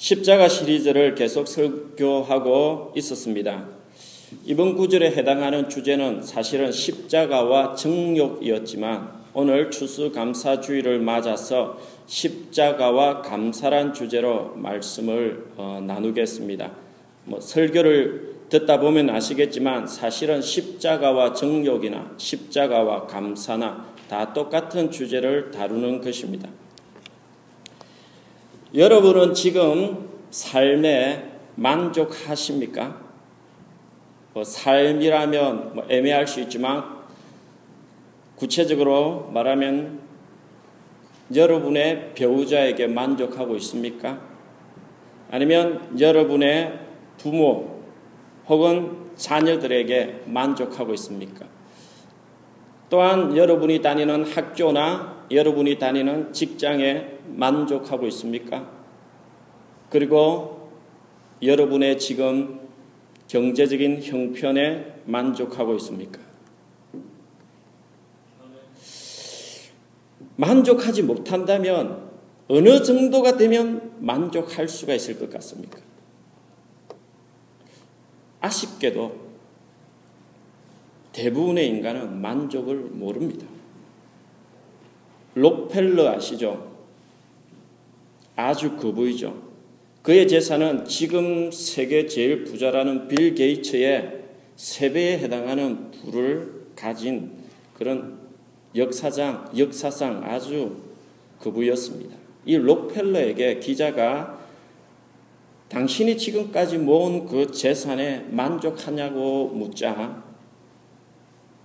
십자가 시리즈를 계속 설교하고 있었습니다. 이번 구절에 해당하는 주제는 사실은 십자가와 정욕이었지만 오늘 추수감사주의를 맞아서 십자가와 감사란 주제로 말씀을 어, 나누겠습니다. 뭐 설교를 듣다 보면 아시겠지만 사실은 십자가와 정욕이나 십자가와 감사나 다 똑같은 주제를 다루는 것입니다. 여러분은 지금 삶에 만족하십니까? 뭐 삶이라면 뭐 애매할 수 있지만 구체적으로 말하면 여러분의 배우자에게 만족하고 있습니까? 아니면 여러분의 부모 혹은 자녀들에게 만족하고 있습니까? 또한 여러분이 다니는 학교나 여러분이 다니는 직장에 만족하고 있습니까? 그리고 여러분의 지금 경제적인 형편에 만족하고 있습니까? 만족하지 못한다면 어느 정도가 되면 만족할 수가 있을 것 같습니까? 아쉽게도 대부분의 인간은 만족을 모릅니다. 록펠러 아시죠? 아주 거부이죠. 그의 재산은 지금 세계 제일 부자라는 빌 게이츠의 세배에 해당하는 부를 가진 그런 역사장, 역사상 아주 거부였습니다. 이 록펠러에게 기자가 당신이 지금까지 모은 그 재산에 만족하냐고 묻자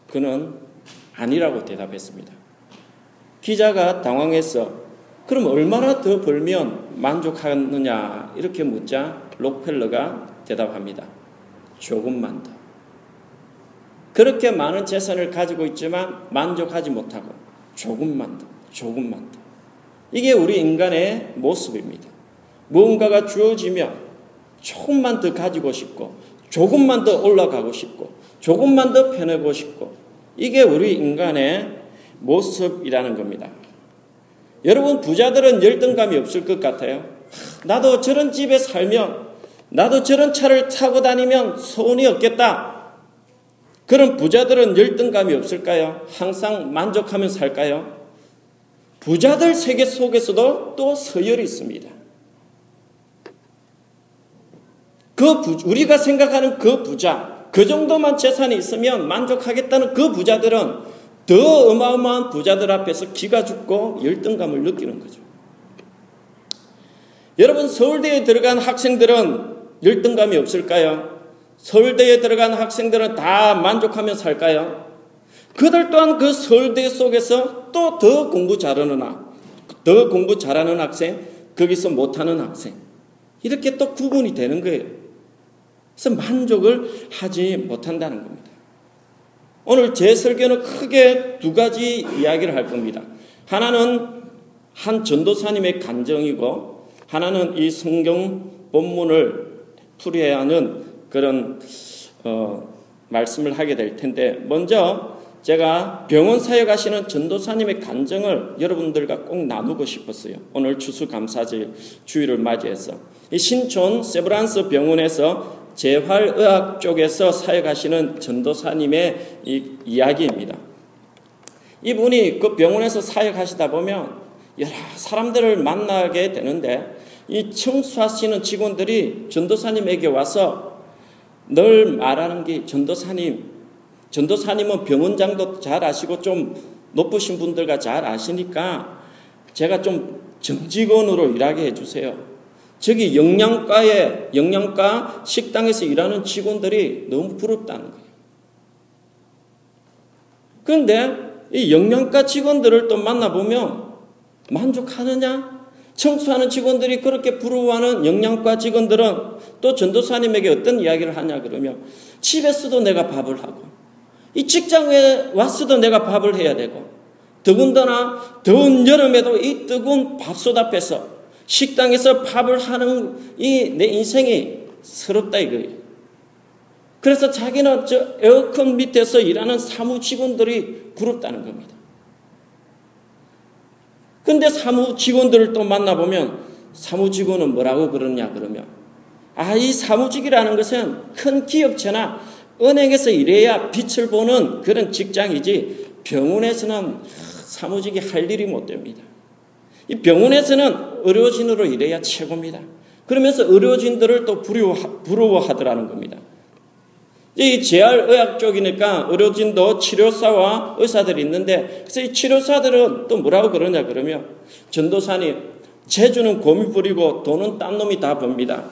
그는 아니라고 대답했습니다. 기자가 당황해서 그럼 얼마나 더 벌면 만족하느냐 이렇게 묻자 록펠러가 대답합니다. 조금만 더. 그렇게 많은 재산을 가지고 있지만 만족하지 못하고 조금만 더, 조금만 더. 이게 우리 인간의 모습입니다. 무언가가 주어지면 조금만 더 가지고 싶고 조금만 더 올라가고 싶고 조금만 더 편하고 싶고 이게 우리 인간의 모습이라는 겁니다. 여러분 부자들은 열등감이 없을 것 같아요. 나도 저런 집에 살면 나도 저런 차를 타고 다니면 소원이 없겠다. 그런 부자들은 열등감이 없을까요? 항상 만족하며 살까요? 부자들 세계 속에서도 또 서열이 있습니다. 그 부, 우리가 생각하는 그 부자, 그 정도만 재산이 있으면 만족하겠다는 그 부자들은 더 어마어마한 부자들 앞에서 기가 죽고 열등감을 느끼는 거죠. 여러분 서울대에 들어간 학생들은 열등감이 없을까요? 서울대에 들어간 학생들은 다 만족하며 살까요? 그들 또한 그 서울대 속에서 또 더 공부 잘하는 학, 더 공부 잘하는 학생, 거기서 못하는 학생. 이렇게 또 구분이 되는 거예요. 그래서 만족을 하지 못한다는 겁니다. 오늘 제 설교는 크게 두 가지 이야기를 할 겁니다. 하나는 한 전도사님의 간정이고 하나는 이 성경 본문을 풀이해야 하는 그런 어, 말씀을 하게 될 텐데 먼저 제가 병원 사역하시는 전도사님의 간정을 여러분들과 꼭 나누고 싶었어요. 오늘 추수감사절 주일을 맞이해서 이 신촌 세브란스 병원에서 재활의학 쪽에서 사역하시는 전도사님의 이 이야기입니다. 이분이 그 병원에서 사역하시다 보면 여러 사람들을 만나게 되는데 이 청소하시는 직원들이 전도사님에게 와서 늘 말하는 게 전도사님, 전도사님은 병원장도 잘 아시고 좀 높으신 분들과 잘 아시니까 제가 좀 정직원으로 일하게 해주세요. 저기 영양과에 영양과 식당에서 일하는 직원들이 너무 부럽다는 거예요. 그런데 이 영양과 직원들을 또 만나보면 만족하느냐? 청소하는 직원들이 그렇게 부러워하는 영양과 직원들은 또 전도사님에게 어떤 이야기를 하냐 그러면 집에서도 내가 밥을 하고 이 직장에 왔어도 내가 밥을 해야 되고 더군다나 더운 여름에도 이 뜨거운 밥솥 앞에서 식당에서 밥을 하는 이 내 인생이 서럽다 이거예요. 그래서 자기는 저 에어컨 밑에서 일하는 사무 직원들이 부럽다는 겁니다. 근데 사무 직원들을 또 만나보면 사무 직원은 뭐라고 그러냐 그러면 아, 이 사무직이라는 것은 큰 기업체나 은행에서 일해야 빛을 보는 그런 직장이지 병원에서는 사무직이 할 일이 못 됩니다. 이 병원에서는 의료진으로 일해야 최고입니다. 그러면서 의료진들을 또 부러워, 하더라는 겁니다. 이 재활의학 쪽이니까 의료진도 치료사와 의사들이 있는데 그래서 이 치료사들은 또 뭐라고 그러냐 그러면 전도사님 재주는 곰이 부리고 돈은 딴 놈이 다 법니다.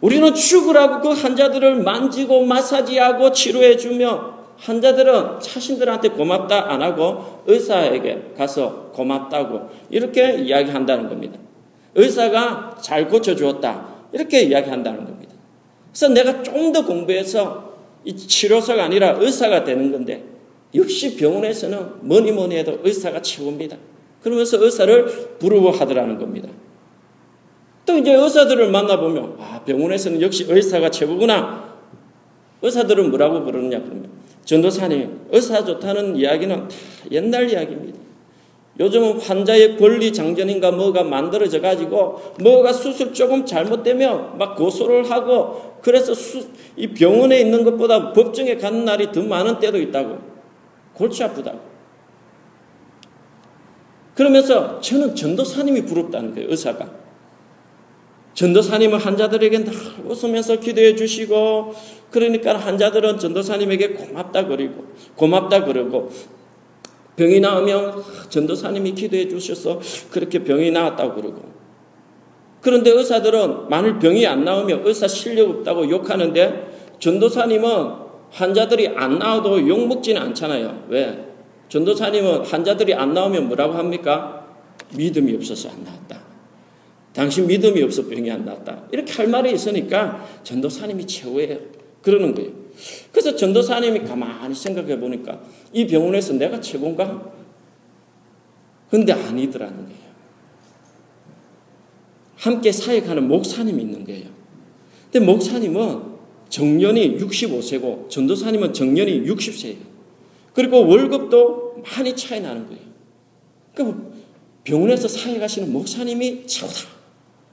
우리는 죽으라고 그 환자들을 만지고 마사지하고 치료해주며 환자들은 자신들한테 고맙다 안 하고 의사에게 가서 고맙다고 이렇게 이야기한다는 겁니다. 의사가 잘 고쳐주었다. 이렇게 이야기한다는 겁니다. 그래서 내가 좀 더 공부해서 이 치료사가 아니라 의사가 되는 건데 역시 병원에서는 뭐니 뭐니 해도 의사가 최고입니다. 그러면서 의사를 부러워하더라는 겁니다. 또 이제 의사들을 만나보면, 아, 병원에서는 역시 의사가 최고구나. 의사들은 뭐라고 그러느냐, 그러면. 전도사님, 의사 좋다는 이야기는 다 옛날 이야기입니다. 요즘은 환자의 권리 장전인가 뭐가 만들어져 가지고 뭐가 수술 조금 잘못되면 막 고소를 하고 그래서 수, 이 병원에 있는 것보다 법정에 가는 날이 더 많은 때도 있다고. 골치 아프다고. 그러면서 저는 전도사님이 부럽다는 거예요, 의사가. 전도사님은 환자들에게 늘 웃으면서 기도해 주시고 그러니까 환자들은 전도사님에게 고맙다 그리고 고맙다 그러고 병이 나오면 전도사님이 기도해 주셔서 그렇게 병이 나았다고 그러고 그런데 의사들은 만일 병이 안 나오면 의사 실력 없다고 욕하는데 전도사님은 환자들이 안 나와도 욕 먹지는 않잖아요. 왜? 전도사님은 환자들이 안 나오면 뭐라고 합니까? 믿음이 없어서 안 나왔다. 당신 믿음이 없어 병이 안 났다. 이렇게 할 말이 있으니까 전도사님이 최고예요. 그러는 거예요. 그래서 전도사님이 가만히 생각해 보니까 이 병원에서 내가 최고인가? 근데 아니더라는 거예요. 함께 사역하는 목사님이 있는 거예요. 근데 목사님은 정년이 65세고 전도사님은 정년이 60세예요. 그리고 월급도 많이 차이 나는 거예요. 그 병원에서 사역하시는 목사님이 최고다.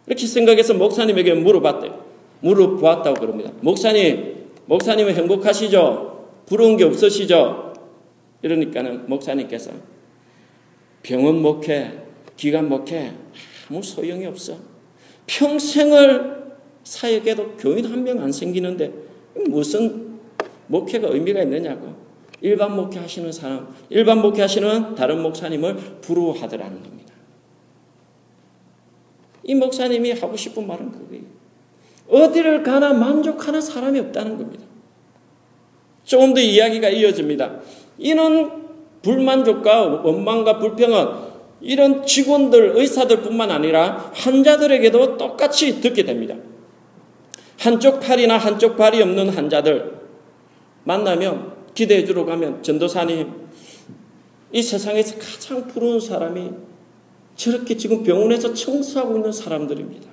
이렇게 생각해서 목사님에게 물어봤대요. 물어보았다고 그럽니다. 목사님, 목사님은 행복하시죠? 부러운 게 없으시죠? 이러니까는 목사님께서 병원 목회, 기관 목회 아무 소용이 없어. 평생을 사역해도 교인 한 명 안 생기는데 무슨 목회가 의미가 있느냐고. 일반 목회 하시는 사람, 일반 목회 하시는 다른 목사님을 부러워하더라는 겁니다. 이 목사님이 하고 싶은 말은 그거예요. 어디를 가나 만족하는 사람이 없다는 겁니다. 조금 더 이야기가 이어집니다. 이는 불만족과 원망과 불평은 이런 직원들, 의사들뿐만 아니라 환자들에게도 똑같이 듣게 됩니다. 한쪽 팔이나 한쪽 발이 없는 환자들 만나면 기대해 주러 가면 전도사님, 이 세상에서 가장 부러운 사람이 저렇게 지금 병원에서 청소하고 있는 사람들입니다.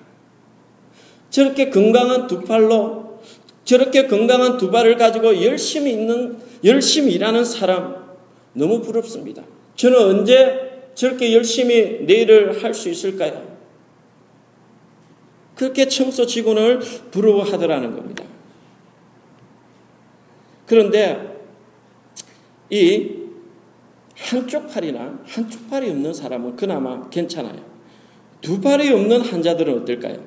저렇게 건강한 두 팔로 저렇게 건강한 두 발을 가지고 열심히 있는 열심히 일하는 사람 너무 부럽습니다. 저는 언제 저렇게 열심히 내 일을 할 수 있을까요? 그렇게 청소 직원을 부러워하더라는 겁니다. 그런데 이 한쪽 팔이나 한쪽 팔이 없는 사람은 그나마 괜찮아요. 두 팔이 없는 환자들은 어떨까요?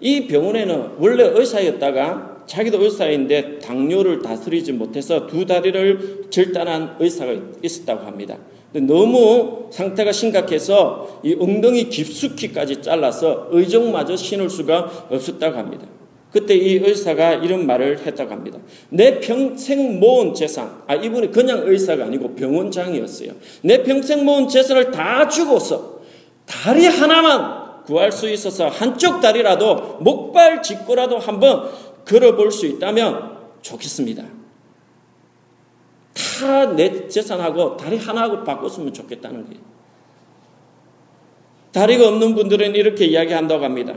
이 병원에는 원래 의사였다가 자기도 의사인데 당뇨를 다스리지 못해서 두 다리를 절단한 의사가 있었다고 합니다. 너무 상태가 심각해서 이 엉덩이 깊숙이까지 잘라서 의정마저 신을 수가 없었다고 합니다. 그때 이 의사가 이런 말을 했다고 합니다. 내 평생 모은 재산, 아, 이분이 그냥 의사가 아니고 병원장이었어요. 내 평생 모은 재산을 다 주고서 다리 하나만 구할 수 있어서 한쪽 다리라도 목발 짚고라도 한번 걸어볼 수 있다면 좋겠습니다. 다 내 재산하고 다리 하나하고 바꿨으면 좋겠다는 거예요. 다리가 없는 분들은 이렇게 이야기한다고 합니다.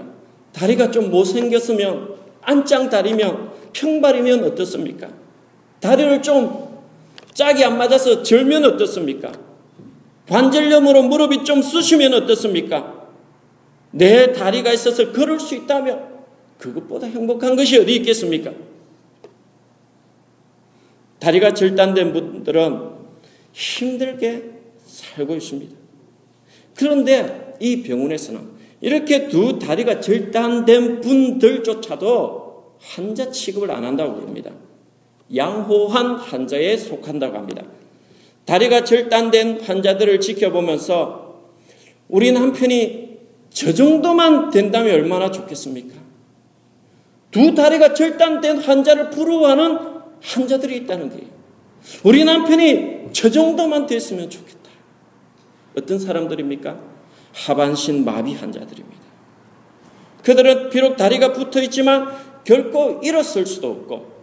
다리가 좀 못생겼으면 안짱 다리면 평발이면 어떻습니까? 다리를 좀 짝이 안 맞아서 절면 어떻습니까? 관절염으로 무릎이 좀 쑤시면 어떻습니까? 내 다리가 있어서 걸을 수 있다면 그것보다 행복한 것이 어디 있겠습니까? 다리가 절단된 분들은 힘들게 살고 있습니다. 그런데 이 병원에서는 이렇게 두 다리가 절단된 분들조차도 환자 취급을 안 한다고 합니다. 양호한 환자에 속한다고 합니다. 다리가 절단된 환자들을 지켜보면서 우리 남편이 저 정도만 된다면 얼마나 좋겠습니까? 두 다리가 절단된 환자를 부러워하는 환자들이 있다는 거예요. 우리 남편이 저 정도만 됐으면 좋겠다. 어떤 사람들입니까? 하반신 마비 환자들입니다. 그들은 비록 다리가 붙어 있지만 결코 일어설 수도 없고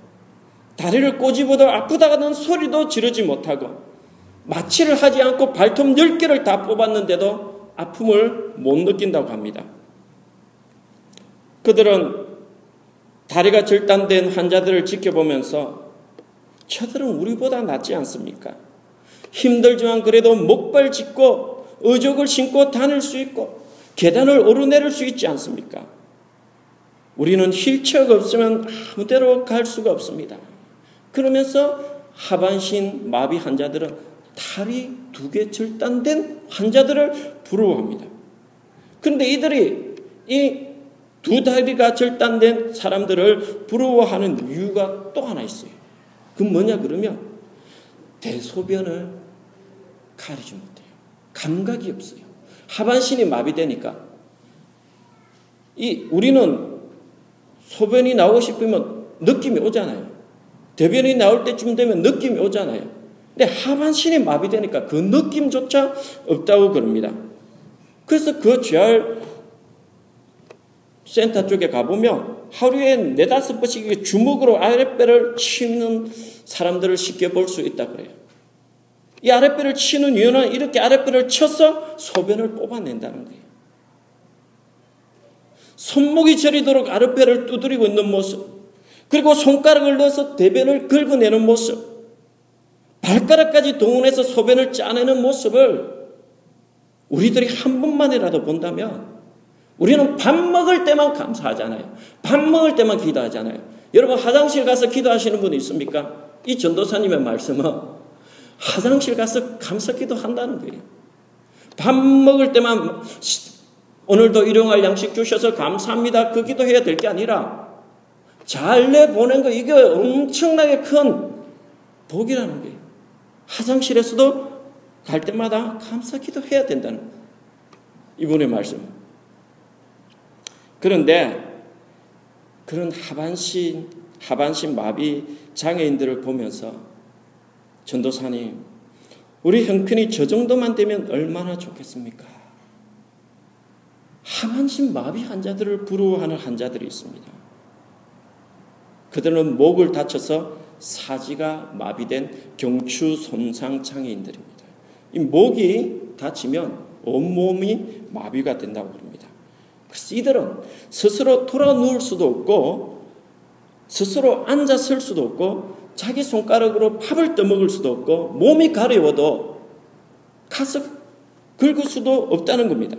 다리를 꼬집어도 아프다는 소리도 지르지 못하고 마취를 하지 않고 발톱 10개를 다 뽑았는데도 아픔을 못 느낀다고 합니다. 그들은 다리가 절단된 환자들을 지켜보면서 저들은 우리보다 낫지 않습니까? 힘들지만 그래도 목발 짚고 의족을 신고 다닐 수 있고 계단을 오르내릴 수 있지 않습니까? 우리는 휠체어가 없으면 아무 데로 갈 수가 없습니다. 그러면서 하반신 마비 환자들은 다리 두 개 절단된 환자들을 부러워합니다. 그런데 이들이 이 두 다리가 절단된 사람들을 부러워하는 이유가 또 하나 있어요. 그 뭐냐 그러면 대소변을 가리지 못해요. 감각이 없어요. 하반신이 마비되니까 이 우리는 소변이 나오고 싶으면 느낌이 오잖아요. 대변이 나올 때쯤 되면 느낌이 오잖아요. 근데 하반신이 마비되니까 그 느낌조차 없다고 그럽니다. 그래서 그 재활 센터 쪽에 가보면 하루에 네다섯 번씩 주먹으로 아랫배를 치는 사람들을 쉽게 볼 수 있다 그래요. 이 아랫배를 치는 이유는 이렇게 아랫배를 쳐서 소변을 뽑아낸다는 거예요. 손목이 저리도록 아랫배를 두드리고 있는 모습. 그리고 손가락을 넣어서 대변을 긁어내는 모습, 발가락까지 동원해서 소변을 짜내는 모습을 우리들이 한 번만이라도 본다면 우리는 밥 먹을 때만 감사하잖아요. 밥 먹을 때만 기도하잖아요. 여러분 화장실 가서 기도하시는 분이 있습니까? 이 전도사님의 말씀은 화장실 가서 감사 기도 한다는 거예요. 밥 먹을 때만 오늘도 일용할 양식 주셔서 감사합니다. 그 기도해야 될 게 아니라 잘 내보낸 거 이게 엄청나게 큰 복이라는 거예요. 화장실에서도 갈 때마다 감사 기도 해야 된다는 이분의 말씀. 그런데 그런 하반신 하반신 마비 장애인들을 보면서 전도사님 우리 형편이 저 정도만 되면 얼마나 좋겠습니까? 하반신 마비 환자들을 부러워하는 환자들이 있습니다. 그들은 목을 다쳐서 사지가 마비된 경추 손상 장애인들입니다. 이 목이 다치면 온몸이 마비가 된다고 합니다. 이들은 스스로 돌아 누울 수도 없고 스스로 앉아 설 수도 없고 자기 손가락으로 밥을 떠먹을 수도 없고 몸이 가려워도 가서 긁을 수도 없다는 겁니다.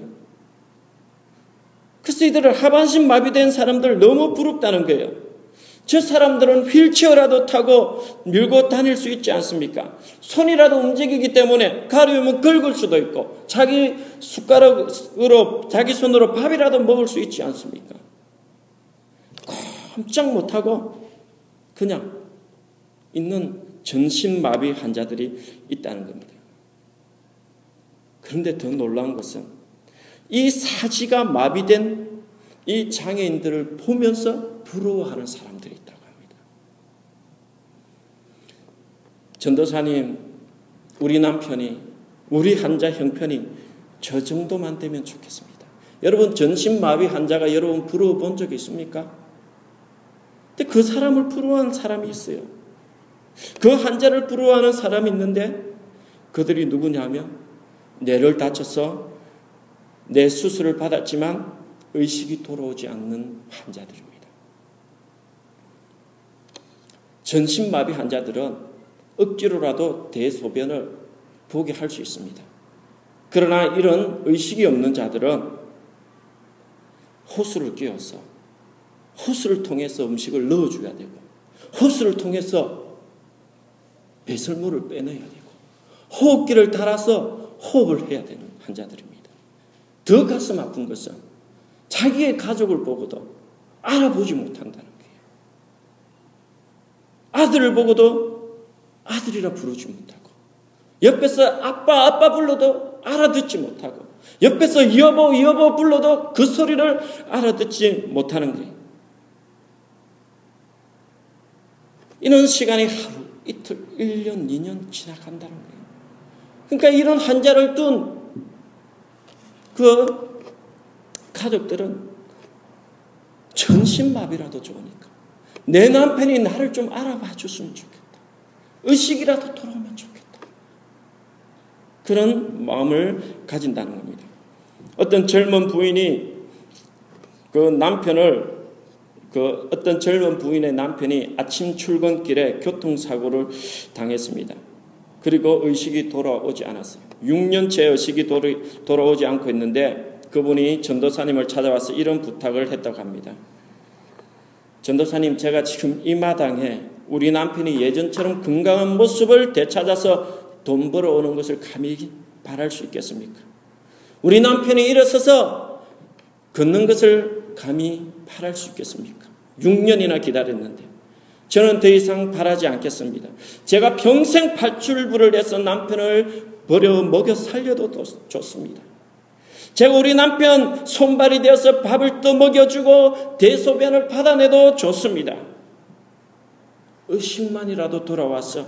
그래서 이들을 하반신 마비된 사람들 너무 부럽다는 거예요. 저 사람들은 휠체어라도 타고 밀고 다닐 수 있지 않습니까? 손이라도 움직이기 때문에 가려우면 긁을 수도 있고 자기 숟가락으로 자기 손으로 밥이라도 먹을 수 있지 않습니까? 꼼짝 못하고 그냥 있는 전신마비 환자들이 있다는 겁니다. 그런데 더 놀라운 것은 이 사지가 마비된 이 장애인들을 보면서 부러워하는 사람들이 있다고 합니다. 전도사님, 우리 남편이, 우리 환자 형편이 저 정도만 되면 좋겠습니다. 여러분, 전신마비 환자가 여러분 부러워 본 적이 있습니까? 근데 그 사람을 부러워하는 사람이 있어요. 그 환자를 부러워하는 사람이 있는데 그들이 누구냐면 뇌를 다쳐서 내 수술을 받았지만 의식이 돌아오지 않는 환자들입니다. 전신마비 환자들은 억지로라도 대소변을 보게 할 수 있습니다. 그러나 이런 의식이 없는 자들은 호수를 끼워서 호수를 통해서 음식을 넣어줘야 되고 호수를 통해서 배설물을 빼내야 되고 호흡기를 달아서 호흡을 해야 되는 환자들입니다. 더 가슴 아픈 것은 자기의 가족을 보고도 알아보지 못한다는 거예요. 아들을 보고도 아들이라 부르지 못하고 옆에서 아빠 아빠 불러도 알아듣지 못하고 옆에서 여보 여보 불러도 그 소리를 알아듣지 못하는 거예요. 이런 시간이 하루, 이틀, 1년, 2년 지나간다는 거예요. 그러니까 이런 환자를 둔 그 가족들은 전신마비라도 좋으니까 내 남편이 나를 좀 알아봐 줬으면 좋겠다. 의식이라도 돌아오면 좋겠다. 그런 마음을 가진다는 겁니다. 어떤 젊은 부인이 그 남편을 그 어떤 젊은 부인의 남편이 아침 출근길에 교통사고를 당했습니다. 그리고 의식이 돌아오지 않았어요. 6년째 의식이 돌아오지 않고 있는데 그분이 전도사님을 찾아와서 이런 부탁을 했다고 합니다. 전도사님, 제가 지금 이 마당에 우리 남편이 예전처럼 건강한 모습을 되찾아서 돈 벌어오는 것을 감히 바랄 수 있겠습니까? 우리 남편이 일어서서 걷는 것을 감히 바랄 수 있겠습니까? 6년이나 기다렸는데 저는 더 이상 바라지 않겠습니다. 제가 평생 팔출부를 해서 남편을 버려 먹여 살려도 좋습니다. 제가 우리 남편 손발이 되어서 밥을 떠 먹여주고 대소변을 받아내도 좋습니다. 의식만이라도 돌아와서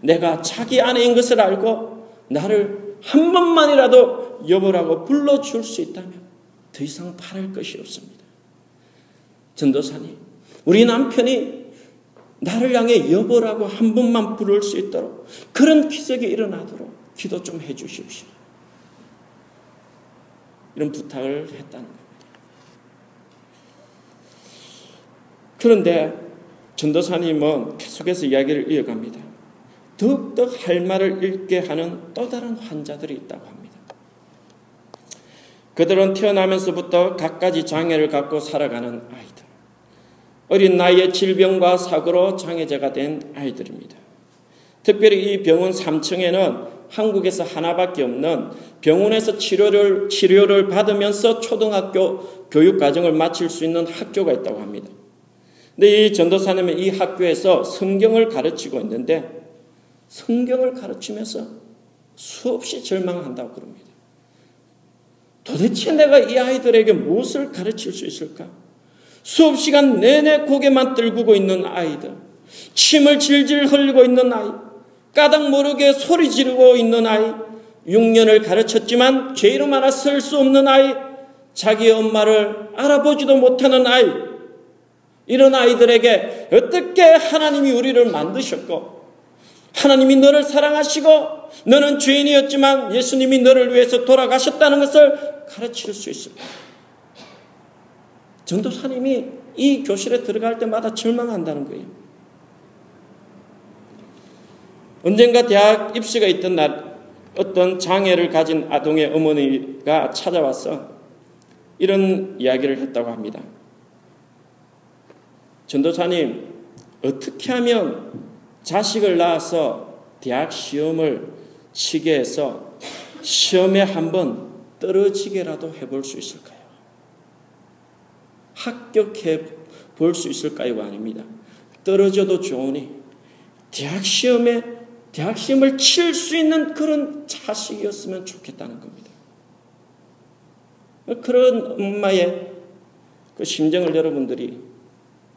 내가 자기 아내인 것을 알고 나를 한 번만이라도 여보라고 불러줄 수 있다면 더 이상 바랄 것이 없습니다. 전도사님, 우리 남편이 나를 향해 여보라고 한 번만 부를 수 있도록 그런 기적이 일어나도록 기도 좀 해 주십시오. 이런 부탁을 했다는 겁니다. 그런데 전도사님은 계속해서 이야기를 이어갑니다. 더욱더 할 말을 읽게 하는 또 다른 환자들이 있다고 합니다. 그들은 태어나면서부터 갖가지 장애를 갖고 살아가는 아이들. 어린 나이에 질병과 사고로 장애자가 된 아이들입니다. 특별히 이 병원 3층에는 한국에서 하나밖에 없는 병원에서 치료를, 치료를 받으면서 초등학교 교육 과정을 마칠 수 있는 학교가 있다고 합니다. 근데 이 전도사님은 이 학교에서 성경을 가르치고 있는데 성경을 가르치면서 수없이 절망한다고 그럽니다. 도대체 내가 이 아이들에게 무엇을 가르칠 수 있을까? 수업 시간 내내 고개만 들고 있는 아이들, 침을 질질 흘리고 있는 아이, 까닭 모르게 소리 지르고 있는 아이, 6년을 가르쳤지만 죄 이름 하나 쓸수 없는 아이, 자기 엄마를 알아보지도 못하는 아이, 이런 아이들에게 어떻게 하나님이 우리를 만드셨고, 하나님이 너를 사랑하시고, 너는 죄인이었지만 예수님이 너를 위해서 돌아가셨다는 것을 가르칠 수 있을까? 전도사님이 이 교실에 들어갈 때마다 절망한다는 거예요. 언젠가 대학 입시가 있던 날 어떤 장애를 가진 아동의 어머니가 찾아와서 이런 이야기를 했다고 합니다. 전도사님, 어떻게 하면 자식을 낳아서 대학 시험을 치게 해서 시험에 한번 떨어지게라도 해볼 수 있을까요? 합격해 볼 수 있을까요가 아닙니다. 떨어져도 좋으니 대학 시험에 대학 시험을 칠 수 있는 그런 자식이었으면 좋겠다는 겁니다. 그런 엄마의 그 심정을 여러분들이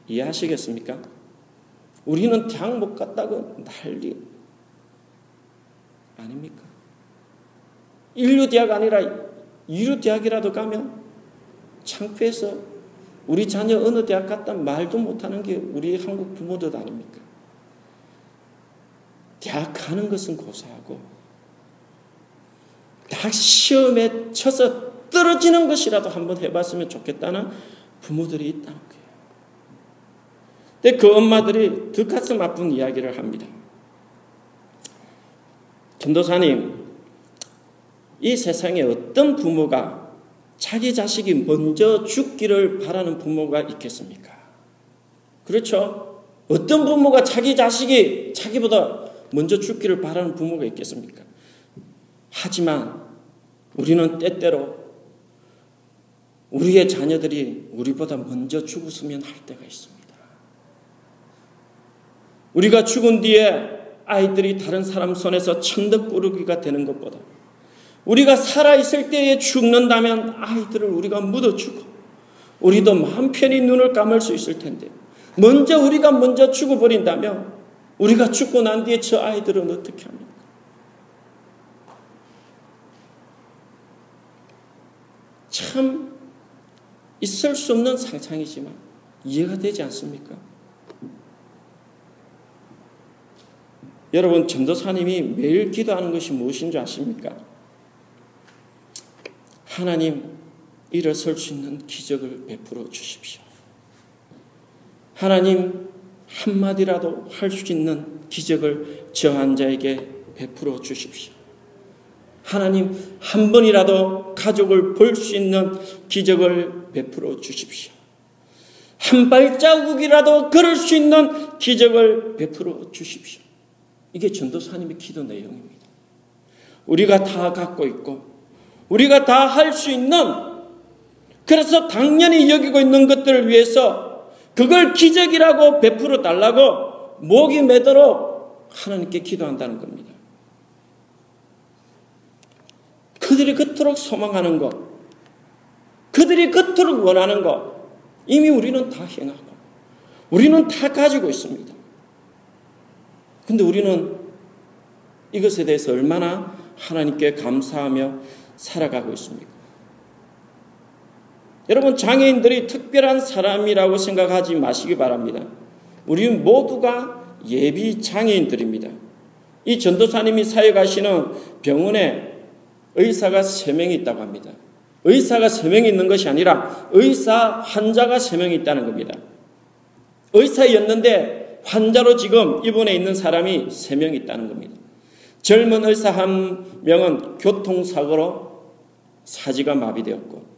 이해하시겠습니까? 우리는 대학 못 갔다고 난리 아닙니까? 인류 대학 아니라 이류 대학이라도 가면 창피해서 우리 자녀 어느 대학 갔다 말도 못하는 게 우리 한국 부모들 아닙니까? 대학 가는 것은 고사하고 대학 시험에 쳐서 떨어지는 것이라도 한번 해봤으면 좋겠다는 부모들이 있다는 거예요. 근데 그 엄마들이 더 가슴 아픈 이야기를 합니다. 전도사님, 이 세상에 어떤 부모가 자기 자식이 먼저 죽기를 바라는 부모가 있겠습니까? 그렇죠? 어떤 부모가 자기 자식이 자기보다 먼저 죽기를 바라는 부모가 있겠습니까? 하지만 우리는 때때로 우리의 자녀들이 우리보다 먼저 죽었으면 할 때가 있습니다. 우리가 죽은 뒤에 아이들이 다른 사람 손에서 천덕꾸러기가 되는 것보다 우리가 살아있을 때에 죽는다면 아이들을 우리가 묻어주고 우리도 마음 편히 눈을 감을 수 있을 텐데 먼저 우리가 먼저 죽어버린다면 우리가 죽고 난 뒤에 저 아이들은 어떻게 합니까? 참 있을 수 없는 상상이지만 이해가 되지 않습니까? 여러분 전도사님이 매일 기도하는 것이 무엇인 줄 아십니까? 하나님 일어설 수 있는 기적을 베풀어 주십시오. 하나님 한마디라도 할 수 있는 기적을 저 환자에게 베풀어 주십시오. 하나님 한 번이라도 가족을 볼 수 있는 기적을 베풀어 주십시오. 한 발자국이라도 걸을 수 있는 기적을 베풀어 주십시오. 이게 전도사님의 기도 내용입니다. 우리가 다 갖고 있고 우리가 다 할 수 있는 그래서 당연히 여기고 있는 것들을 위해서 그걸 기적이라고 베풀어 달라고 목이 매도록 하나님께 기도한다는 겁니다. 그들이 그토록 소망하는 것, 그들이 그토록 원하는 것, 이미 우리는 다 행하고, 우리는 다 가지고 있습니다. 근데 우리는 이것에 대해서 얼마나 하나님께 감사하며 살아가고 있습니까? 여러분, 장애인들이 특별한 사람이라고 생각하지 마시기 바랍니다. 우리 모두가 예비 장애인들입니다. 이 전도사님이 사역하시는 병원에 의사가 3명이 있다고 합니다. 의사가 3명이 있는 것이 아니라 의사 환자가 3명이 있다는 겁니다. 의사였는데 환자로 지금 입원해 있는 사람이 3명 있다는 겁니다. 젊은 의사 한 명은 교통사고로 사지가 마비되었고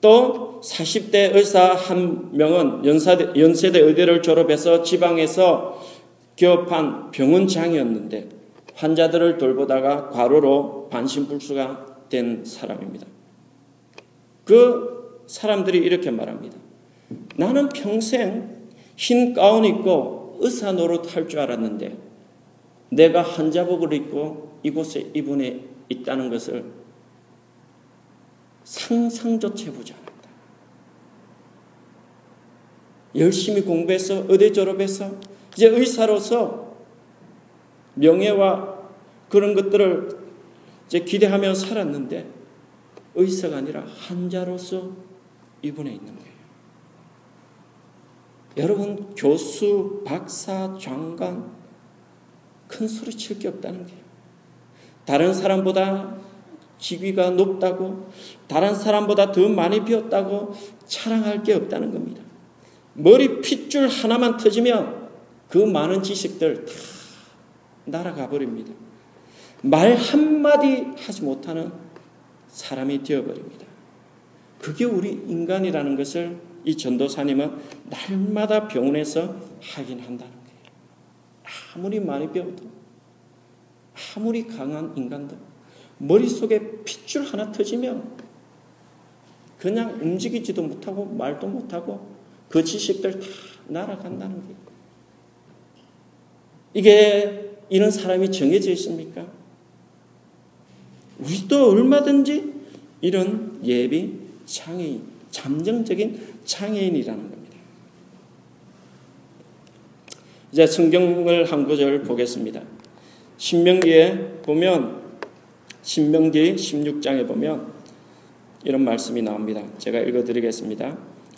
또 40대 의사 한 명은 연사대, 연세대 의대를 졸업해서 지방에서 기업한 병원장이었는데 환자들을 돌보다가 과로로 반신불수가 된 사람입니다. 그 사람들이 이렇게 말합니다. 나는 평생 흰 가운 입고 의사 노릇 할 줄 알았는데 내가 환자복을 입고 이곳에 입원해 있다는 것을 상상조차 해보지 않았다. 열심히 공부해서 의대 졸업해서 이제 의사로서 명예와 그런 것들을 이제 기대하며 살았는데 의사가 아니라 환자로서 입원해 있는 거예요. 여러분 교수, 박사, 장관 큰 소리 칠 게 없다는 거예요. 다른 사람보다 직위가 높다고 다른 사람보다 더 많이 배웠다고 자랑할 게 없다는 겁니다. 머리 핏줄 하나만 터지면 그 많은 지식들 다 날아가 버립니다. 말 한마디 하지 못하는 사람이 되어버립니다. 그게 우리 인간이라는 것을 이 전도사님은 날마다 병원에서 확인한다는 거예요. 아무리 많이 배워도, 아무리 강한 인간도, 머릿속에 핏줄 하나 터지면 그냥 움직이지도 못하고 말도 못하고 그 지식들 다 날아간다는 거예요. 이게 이런 사람이 정해져 있습니까? 우리도 얼마든지 이런 예비 장애인, 잠정적인 장애인이라는 겁니다. 이제 성경을 한 구절 보겠습니다. 신명기에 보면 신명기 16장에 보면 이런 말씀이 나옵니다. 제가 읽어 드리겠습니다.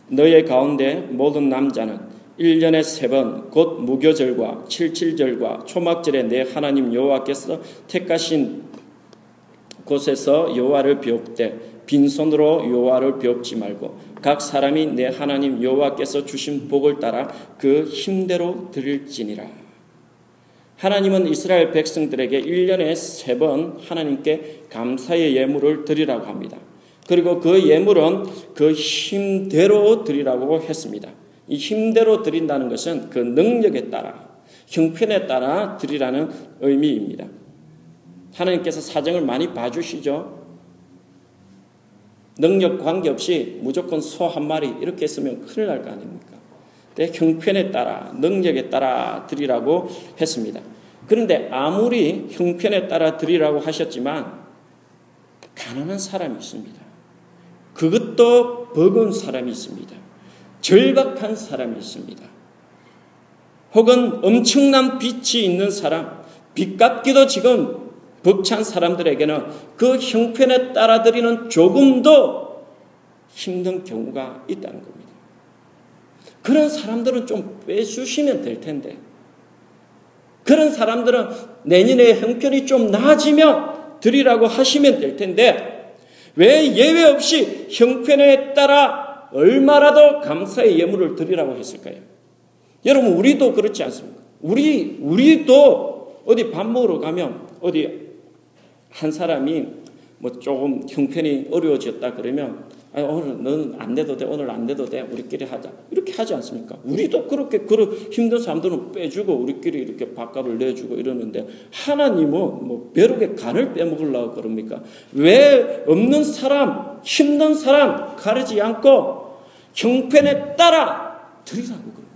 너의 가운데 모든 남자는 1년에 세 번 곧 무교절과 칠칠절과 초막절에 내 하나님 여호와께서 택하신 곳에서 여호와를 비옵되 빈손으로 여호와를 비옵지 말고 각 사람이 내 하나님 여호와께서 주신 복을 따라 그 힘대로 드릴지니라. 하나님은 이스라엘 백성들에게 1년에 세 번 하나님께 감사의 예물을 드리라고 합니다. 그리고 그 예물은 그 힘대로 드리라고 했습니다. 이 힘대로 드린다는 것은 그 능력에 따라, 형편에 따라 드리라는 의미입니다. 하나님께서 사정을 많이 봐주시죠. 능력 관계없이 무조건 소 한 마리 이렇게 했으면 큰일 날 거 아닙니까? 내 형편에 따라, 능력에 따라 드리라고 했습니다. 그런데 아무리 형편에 따라 드리라고 하셨지만 가난한 사람이 있습니다. 그것도 버거운 사람이 있습니다. 절박한 사람이 있습니다. 혹은 엄청난 빚이 있는 사람, 빚 갚기도 지금 벅찬 사람들에게는 그 형편에 따라 드리는 조금도 힘든 경우가 있다는 겁니다. 그런 사람들은 좀 빼주시면 될 텐데, 그런 사람들은 내년에 형편이 좀 나아지면 드리라고 하시면 될 텐데, 왜 예외 없이 형편에 따라 얼마라도 감사의 예물을 드리라고 했을까요? 여러분, 우리도 그렇지 않습니까? 우리, 우리도 어디 밥 먹으러 가면 어디 한 사람이 뭐 조금 형편이 어려워졌다 그러면 아, 오늘 너는 안 돼도 돼. 오늘 안 돼도 돼. 우리끼리 하자. 이렇게 하지 않습니까? 우리도 그렇게 그런 힘든 사람들은 빼주고 우리끼리 이렇게 밥값을 내주고 이러는데 하나님은 뭐 벼룩의 간을 빼먹으려고 그럽니까? 왜 없는 사람, 힘든 사람 가르지 않고 형편에 따라 드리라고 그럽니다.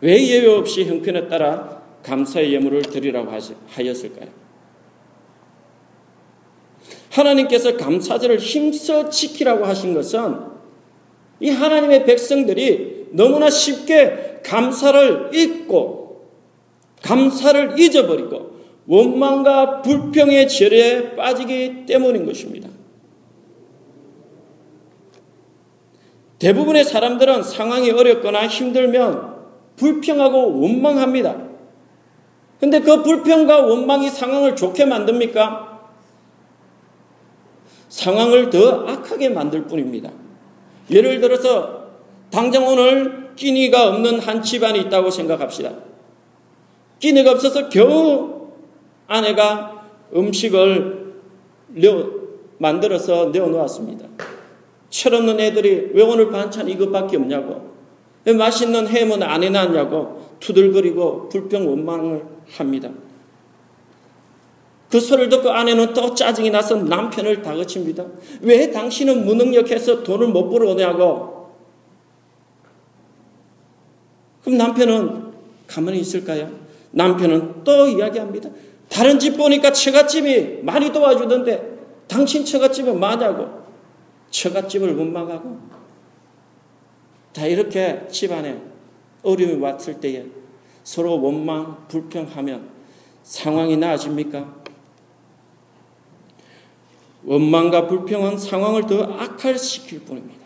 왜 예외 없이 형편에 따라 감사의 예물을 드리라고 하였을까요? 하나님께서 감사절을 힘써 지키라고 하신 것은 이 하나님의 백성들이 너무나 쉽게 감사를 잊고 감사를 잊어버리고 원망과 불평의 죄에 빠지기 때문인 것입니다. 대부분의 사람들은 상황이 어렵거나 힘들면 불평하고 원망합니다. 근데 그 불평과 원망이 상황을 좋게 만듭니까? 상황을 더 악하게 만들 뿐입니다. 예를 들어서 당장 오늘 끼니가 없는 한 집안이 있다고 생각합시다. 끼니가 없어서 겨우 아내가 음식을 만들어서 내어놓았습니다. 철없는 애들이 왜 오늘 반찬 이것밖에 없냐고, 왜 맛있는 햄은 안 해놨냐고 투들거리고 불평 원망을 합니다. 그 소리를 듣고 아내는 또 짜증이 나서 남편을 다그칩니다. 왜 당신은 무능력해서 돈을 못 벌어오냐고. 그럼 남편은 가만히 있을까요? 남편은 또 이야기합니다. 다른 집 보니까 처갓집이 많이 도와주던데 당신 처갓집은 뭐냐고. 처갓집을 원망하고. 자, 이렇게 집안에 어려움이 왔을 때에 서로 원망, 불평하면 상황이 나아집니까? 원망과 불평은 상황을 더 악화시킬 뿐입니다.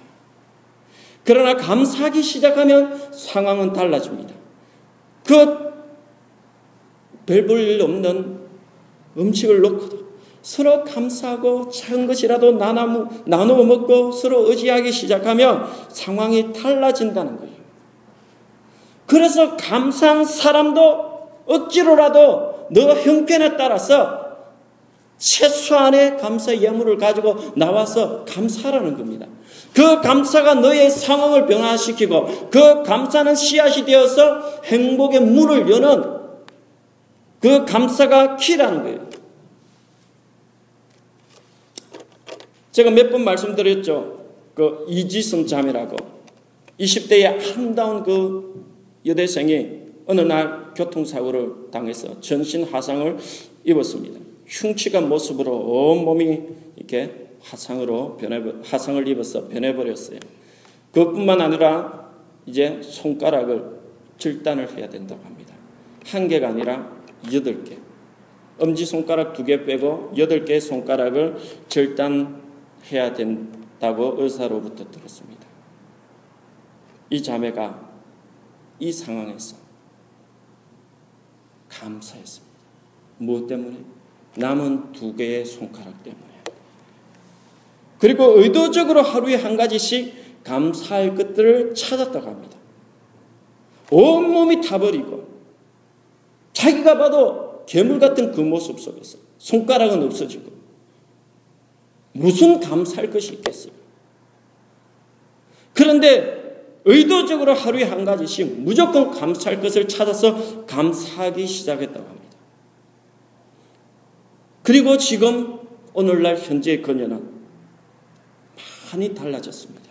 그러나 감사하기 시작하면 상황은 달라집니다. 그 별볼일 없는 음식을 놓고도 서로 감사하고 작은 것이라도 나눠, 나누어 먹고 서로 의지하기 시작하면 상황이 달라진다는 거예요. 그래서 감사한 사람도 억지로라도 너 형편에 따라서 최소한의 감사 예물을 가지고 나와서 감사라는 겁니다. 그 감사가 너의 상황을 변화시키고 그 감사는 씨앗이 되어서 행복의 문을 여는 그 감사가 키라는 거예요. 제가 몇 번 말씀드렸죠. 그 이지성 자매라고 20대의 아름다운 그 여대생이 어느 날 교통사고를 당해서 전신 화상을 입었습니다. 흉측한 모습으로 온 몸이 이렇게 화상으로 변해 화상을 입어서 변해버렸어요. 그것뿐만 아니라 이제 손가락을 절단을 해야 된다고 합니다. 한 개가 아니라 여덟 개. 엄지 손가락 두 개 빼고 여덟 개의 손가락을 절단해야 된다고 의사로부터 들었습니다. 이 자매가 이 상황에서 감사했습니다. 무엇 때문에? 남은 두 개의 손가락 때문에. 그리고 의도적으로 하루에 한 가지씩 감사할 것들을 찾았다고 합니다. 온몸이 타버리고 자기가 봐도 괴물 같은 그 모습 속에서 손가락은 없어지고 무슨 감사할 것이 있겠어요? 그런데 의도적으로 하루에 한 가지씩 무조건 감사할 것을 찾아서 감사하기 시작했다고 합니다. 그리고 지금 오늘날 현재의 그녀는 많이 달라졌습니다.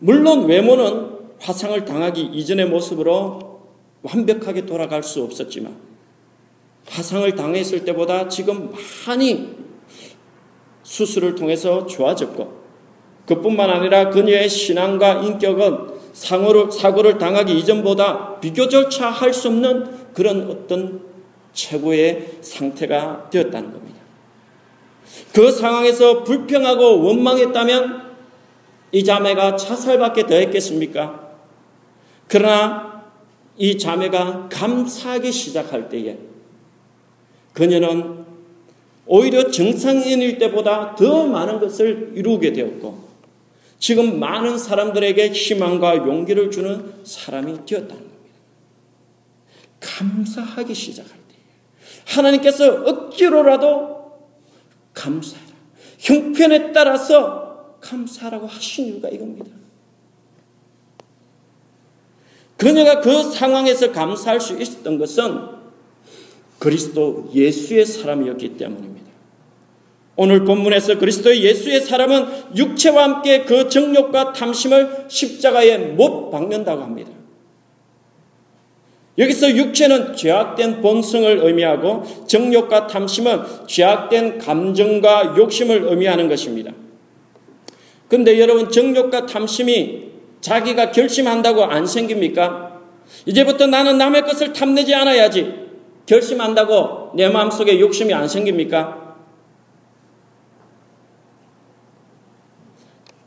물론 외모는 화상을 당하기 이전의 모습으로 완벽하게 돌아갈 수 없었지만 화상을 당했을 때보다 지금 많이 수술을 통해서 좋아졌고 그뿐만 아니라 그녀의 신앙과 인격은 상호를, 사고를 당하기 이전보다 비교조차 할 수 없는 그런 어떤 최고의 상태가 되었다는 겁니다. 그 상황에서 불평하고 원망했다면 이 자매가 자살밖에 더 했겠습니까? 그러나 이 자매가 감사하기 시작할 때에 그녀는 오히려 정상인일 때보다 더 많은 것을 이루게 되었고 지금 많은 사람들에게 희망과 용기를 주는 사람이 되었다는 겁니다. 감사하기 때 하나님께서 억지로라도 감사해라. 형편에 따라서 감사라고 하신 이유가 이겁니다. 그녀가 그 상황에서 감사할 수 있었던 것은 그리스도 예수의 사람이었기 때문입니다. 오늘 본문에서 그리스도의 예수의 사람은 육체와 함께 그 정욕과 탐심을 십자가에 못 박는다고 합니다. 여기서 육체는 죄악된 본성을 의미하고 정욕과 탐심은 죄악된 감정과 욕심을 의미하는 것입니다. 그런데 여러분 정욕과 탐심이 자기가 결심한다고 안 생깁니까? 이제부터 나는 남의 것을 탐내지 않아야지. 결심한다고 내 마음속에 욕심이 안 생깁니까?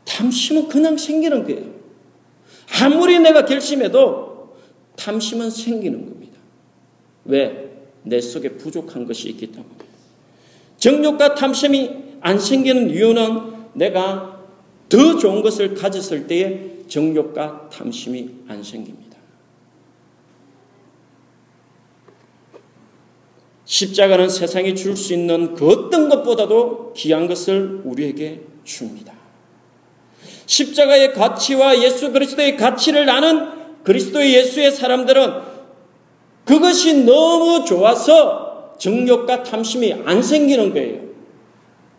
탐심은 그냥 생기는 거예요. 아무리 내가 결심해도 탐심은 생기는 겁니다. 왜? 내 속에 부족한 것이 있기 때문에. 정욕과 탐심이 안 생기는 이유는 내가 더 좋은 것을 가졌을 때에 정욕과 탐심이 안 생깁니다. 십자가는 세상이 줄 수 있는 그 어떤 것보다도 귀한 것을 우리에게 줍니다. 십자가의 가치와 예수 그리스도의 가치를 아는 그리스도의 예수의 사람들은 그것이 너무 좋아서 정욕과 탐심이 안 생기는 거예요.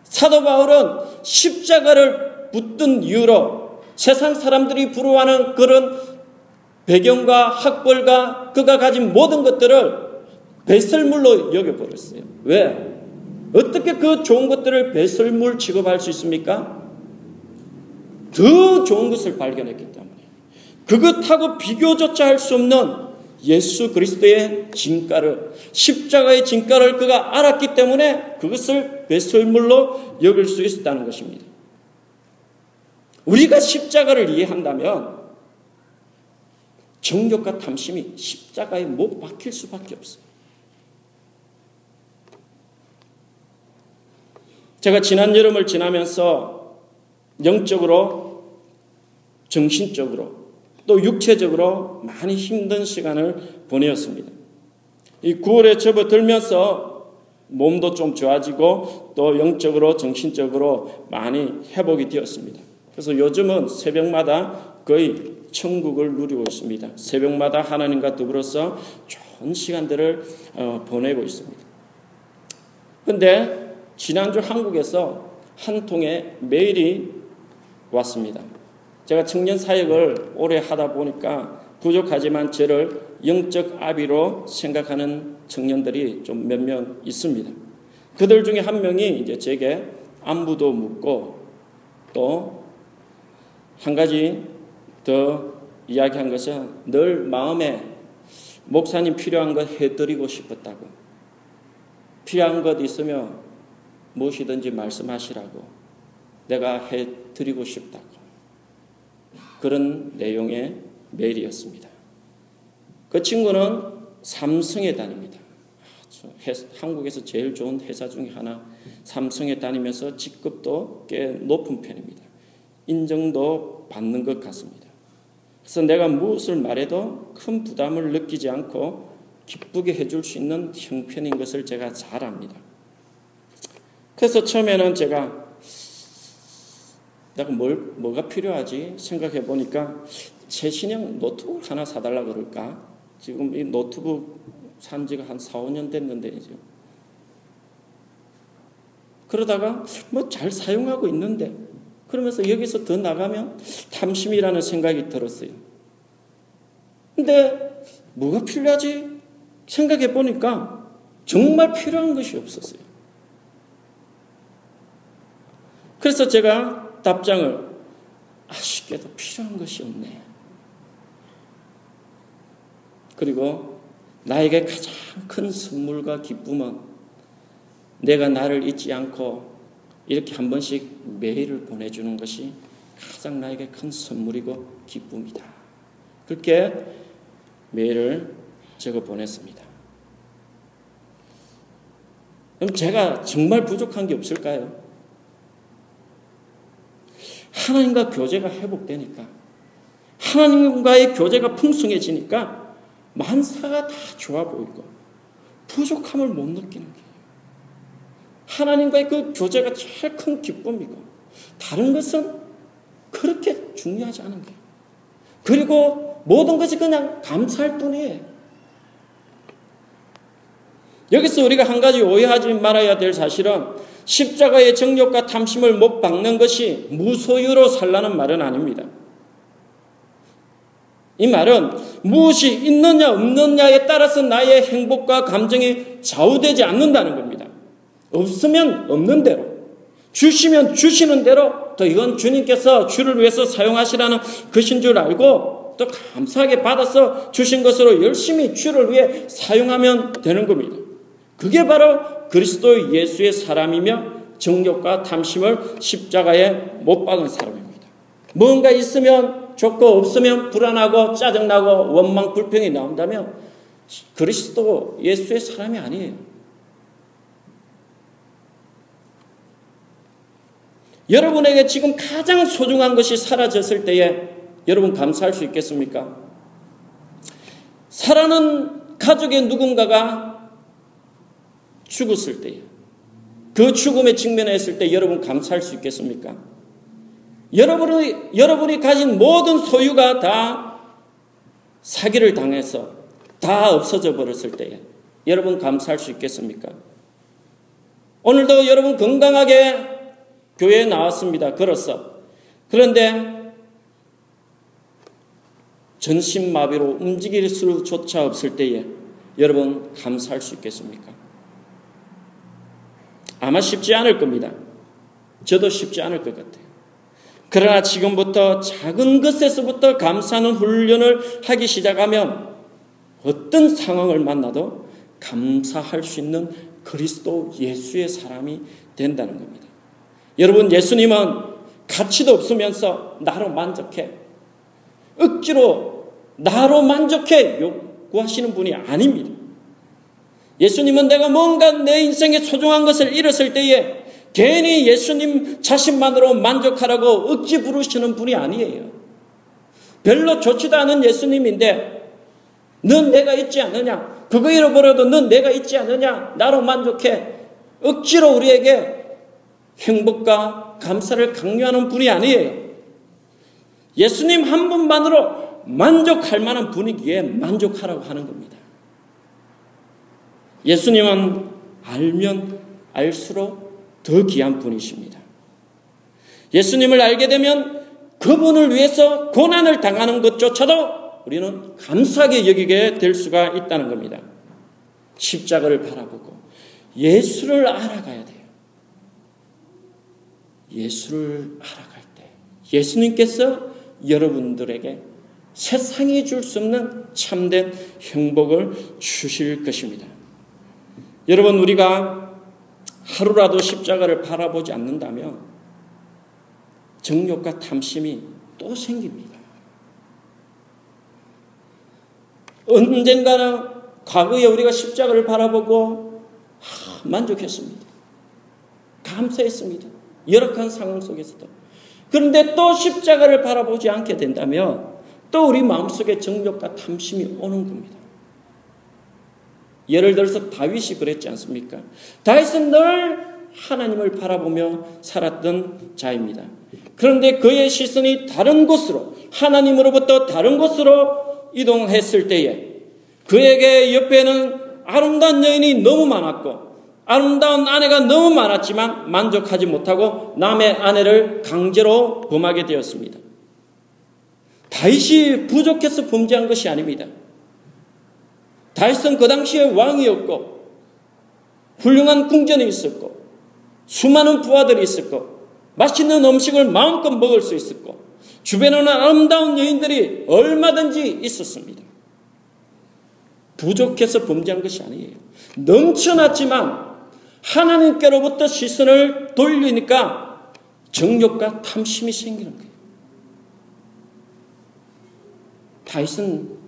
사도 바울은 십자가를 붙든 이유로 세상 사람들이 부러워하는 그런 배경과 학벌과 그가 가진 모든 것들을 배설물로 여겨버렸어요. 왜? 어떻게 그 좋은 것들을 배설물 취급할 수 있습니까? 더 좋은 것을 발견했기 때문에 그것하고 비교조차 할 수 없는 예수 그리스도의 진가를 십자가의 진가를 그가 알았기 때문에 그것을 배설물로 여길 수 있었다는 것입니다. 우리가 십자가를 이해한다면 정욕과 탐심이 십자가에 못 박힐 수밖에 없어요. 제가 지난 여름을 지나면서 영적으로, 정신적으로, 또 육체적으로 많이 힘든 시간을 보내었습니다. 이 9월에 접어들면서 몸도 좀 좋아지고 또 영적으로, 정신적으로 많이 회복이 되었습니다. 그래서 요즘은 새벽마다 거의 천국을 누리고 있습니다. 새벽마다 하나님과 더불어서 좋은 시간들을 어, 보내고 있습니다. 그런데 지난주 한국에서 한 통의 메일이 왔습니다. 제가 청년 사역을 오래 하다 보니까 부족하지만 저를 영적 아비로 생각하는 청년들이 좀 몇 명 있습니다. 그들 중에 한 명이 이제 제게 안부도 묻고 또 한 가지 더 이야기한 것은 늘 마음에 목사님 필요한 것 해드리고 싶었다고. 필요한 것 있으면 무엇이든지 말씀하시라고. 내가 해 드리고 싶다고. 그런 내용의 메일이었습니다. 그 친구는 삼성에 다닙니다. 한국에서 제일 좋은 회사 중에 하나 삼성에 다니면서 직급도 꽤 높은 편입니다. 인정도 받는 것 같습니다. 그래서 내가 무엇을 말해도 큰 부담을 느끼지 않고 기쁘게 해줄 수 있는 형편인 것을 제가 잘 압니다. 그래서 처음에는 제가 내가 뭘, 뭐가 필요하지? 생각해 보니까 최신형 노트북 하나 사달라 그럴까? 지금 이 노트북 산 지가 한 4, 5년 됐는데, 이제. 그러다가 뭐 잘 사용하고 있는데, 그러면서 여기서 더 나가면 탐심이라는 생각이 들었어요. 근데 뭐가 필요하지? 생각해 보니까 정말 필요한 것이 없었어요. 그래서 제가 답장을 아쉽게도 필요한 것이 없네. 그리고 나에게 가장 큰 선물과 기쁨은 내가 나를 잊지 않고 이렇게 한 번씩 메일을 보내주는 것이 가장 나에게 큰 선물이고 기쁨이다. 그렇게 메일을 적어 보냈습니다. 그럼 제가 정말 부족한 게 없을까요? 하나님과 교제가 회복되니까 하나님과의 교제가 풍성해지니까 만사가 다 좋아 보이고 부족함을 못 느끼는 거예요. 하나님과의 그 교제가 제일 큰 기쁨이고 다른 것은 그렇게 중요하지 않은 거예요. 그리고 모든 것이 그냥 감사할 뿐이에요. 여기서 우리가 한 가지 오해하지 말아야 될 사실은 십자가의 정욕과 탐심을 못 박는 것이 무소유로 살라는 말은 아닙니다. 이 말은 무엇이 있느냐 없느냐에 따라서 나의 행복과 감정이 좌우되지 않는다는 겁니다. 없으면 없는 대로, 주시면 주시는 대로 또 이건 주님께서 주를 위해서 사용하시라는 것인 줄 알고 또 감사하게 받아서 주신 것으로 열심히 주를 위해 사용하면 되는 겁니다. 그게 바로 그리스도 예수의 사람이며 정욕과 탐심을 십자가에 못 박은 사람입니다. 뭔가 있으면 좋고 없으면 불안하고 짜증나고 원망 불평이 나온다면 그리스도 예수의 사람이 아니에요. 여러분에게 지금 가장 소중한 것이 사라졌을 때에 여러분 감사할 수 있겠습니까? 사랑하는 가족의 누군가가 죽었을 때에 그 죽음에 직면했을 때 여러분 감사할 수 있겠습니까? 여러분이, 여러분이 가진 모든 소유가 다 사기를 당해서 다 없어져 버렸을 때에 여러분 감사할 수 있겠습니까? 오늘도 여러분 건강하게 교회에 나왔습니다. 걸었어. 그런데 전신마비로 움직일 수조차 없을 때에 여러분 감사할 수 있겠습니까? 아마 쉽지 않을 겁니다. 저도 쉽지 않을 것 같아요. 그러나 지금부터 작은 것에서부터 감사하는 훈련을 하기 시작하면 어떤 상황을 만나도 감사할 수 있는 그리스도 예수의 사람이 된다는 겁니다. 여러분, 예수님은 가치도 없으면서 나로 만족해. 억지로 나로 만족해 요구하시는 분이 아닙니다. 예수님은 내가 뭔가 내 인생에 소중한 것을 잃었을 때에 괜히 예수님 자신만으로 만족하라고 억지 부르시는 분이 아니에요. 별로 좋지도 않은 예수님인데 넌 내가 있지 않느냐? 그거 잃어버려도 넌 내가 있지 않느냐? 나로 만족해. 억지로 우리에게 행복과 감사를 강요하는 분이 아니에요. 예수님 한 분만으로 만족할 만한 분위기에 만족하라고 하는 겁니다. 예수님은 알면 알수록 더 귀한 분이십니다. 예수님을 알게 되면 그분을 위해서 고난을 당하는 것조차도 우리는 감사하게 여기게 될 수가 있다는 겁니다. 십자가를 바라보고 예수를 알아가야 돼요. 예수를 알아갈 때 예수님께서 여러분들에게 세상이 줄 수 없는 참된 행복을 주실 것입니다. 여러분, 우리가 하루라도 십자가를 바라보지 않는다면 정욕과 탐심이 또 생깁니다. 언젠가는 과거에 우리가 십자가를 바라보고 만족했습니다. 감사했습니다. 열악한 상황 속에서도. 그런데 또 십자가를 바라보지 않게 된다면 또 우리 마음속에 정욕과 탐심이 오는 겁니다. 예를 들어서 다윗이 그랬지 않습니까? 다윗은 늘 하나님을 바라보며 살았던 자입니다. 그런데 그의 시선이 다른 곳으로 하나님으로부터 다른 곳으로 이동했을 때에 그에게 옆에는 아름다운 여인이 너무 많았고 아름다운 아내가 너무 많았지만 만족하지 못하고 남의 아내를 강제로 범하게 되었습니다. 다윗이 부족해서 범죄한 것이 아닙니다. 다윗은 그 당시에 왕이었고 훌륭한 궁전이 있었고 수많은 부하들이 있었고 맛있는 음식을 마음껏 먹을 수 있었고 주변에는 아름다운 여인들이 얼마든지 있었습니다. 부족해서 범죄한 것이 아니에요. 넘쳐났지만 하나님께로부터 시선을 돌리니까 정욕과 탐심이 생기는 거예요. 다윗은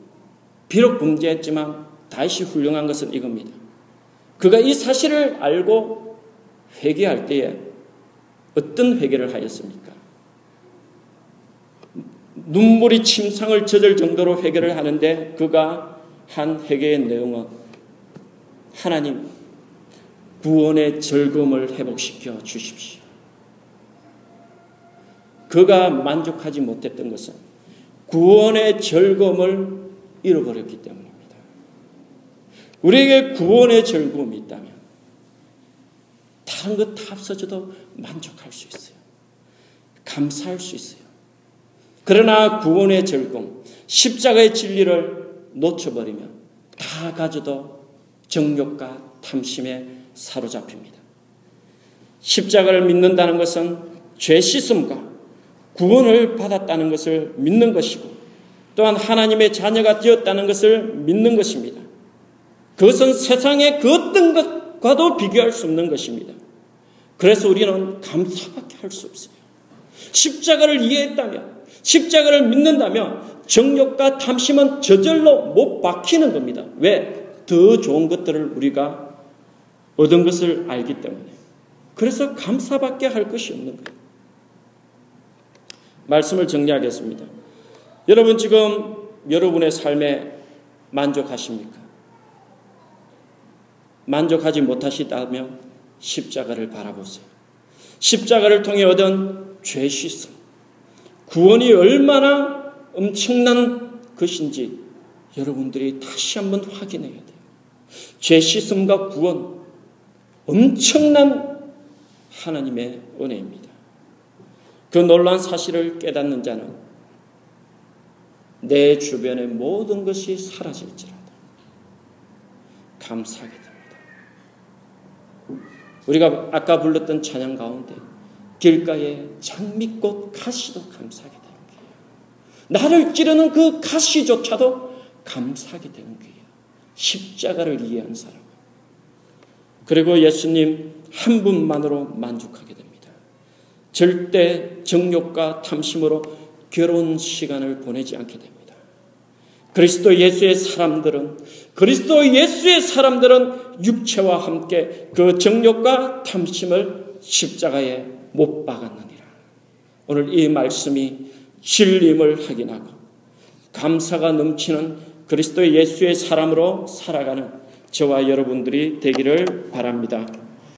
비록 범죄했지만 다윗이 훌륭한 것은 이겁니다. 그가 이 사실을 알고 회개할 때에 어떤 회개를 하였습니까? 눈물이 침상을 젖을 정도로 회개를 하는데 그가 한 회개의 내용은 하나님 구원의 즐거움을 회복시켜 주십시오. 그가 만족하지 못했던 것은 구원의 즐거움을 잃어버렸기 때문입니다. 우리에게 구원의 즐거움이 있다면 다른 것 다 없어져도 만족할 수 있어요. 감사할 수 있어요. 그러나 구원의 즐거움, 십자가의 진리를 놓쳐버리면 다 가져도 정욕과 탐심에 사로잡힙니다. 십자가를 믿는다는 것은 죄 씻음과 구원을 받았다는 것을 믿는 것이고 또한 하나님의 자녀가 되었다는 것을 믿는 것입니다. 그것은 세상의 그 어떤 것과도 비교할 수 없는 것입니다. 그래서 우리는 감사밖에 할 수 없어요. 십자가를 이해했다면, 십자가를 믿는다면 정욕과 탐심은 저절로 못 박히는 겁니다. 왜? 더 좋은 것들을 우리가 얻은 것을 알기 때문에. 그래서 감사밖에 할 것이 없는 거예요. 말씀을 정리하겠습니다. 여러분 지금 여러분의 삶에 만족하십니까? 만족하지 못하시다면 십자가를 바라보세요. 십자가를 통해 얻은 죄 씻음, 구원이 얼마나 엄청난 것인지 여러분들이 다시 한번 확인해야 돼요. 죄 씻음과 구원, 엄청난 하나님의 은혜입니다. 그 놀란 사실을 깨닫는 자는 내 주변의 모든 것이 사라질지라도 감사하게. 우리가 아까 불렀던 찬양 가운데 길가에 장미꽃 가시도 감사하게 되는 거예요. 나를 찌르는 그 가시조차도 감사하게 되는 거예요. 십자가를 이해한 사람. 그리고 예수님 한 분만으로 만족하게 됩니다. 절대 정욕과 탐심으로 괴로운 시간을 보내지 않게 됩니다. 그리스도 예수의 사람들은 그리스도 예수의 사람들은 육체와 함께 그 정욕과 탐심을 십자가에 못 박았느니라. 오늘 이 말씀이 진림을 확인하고 감사가 넘치는 그리스도 예수의 사람으로 살아가는 저와 여러분들이 되기를 바랍니다.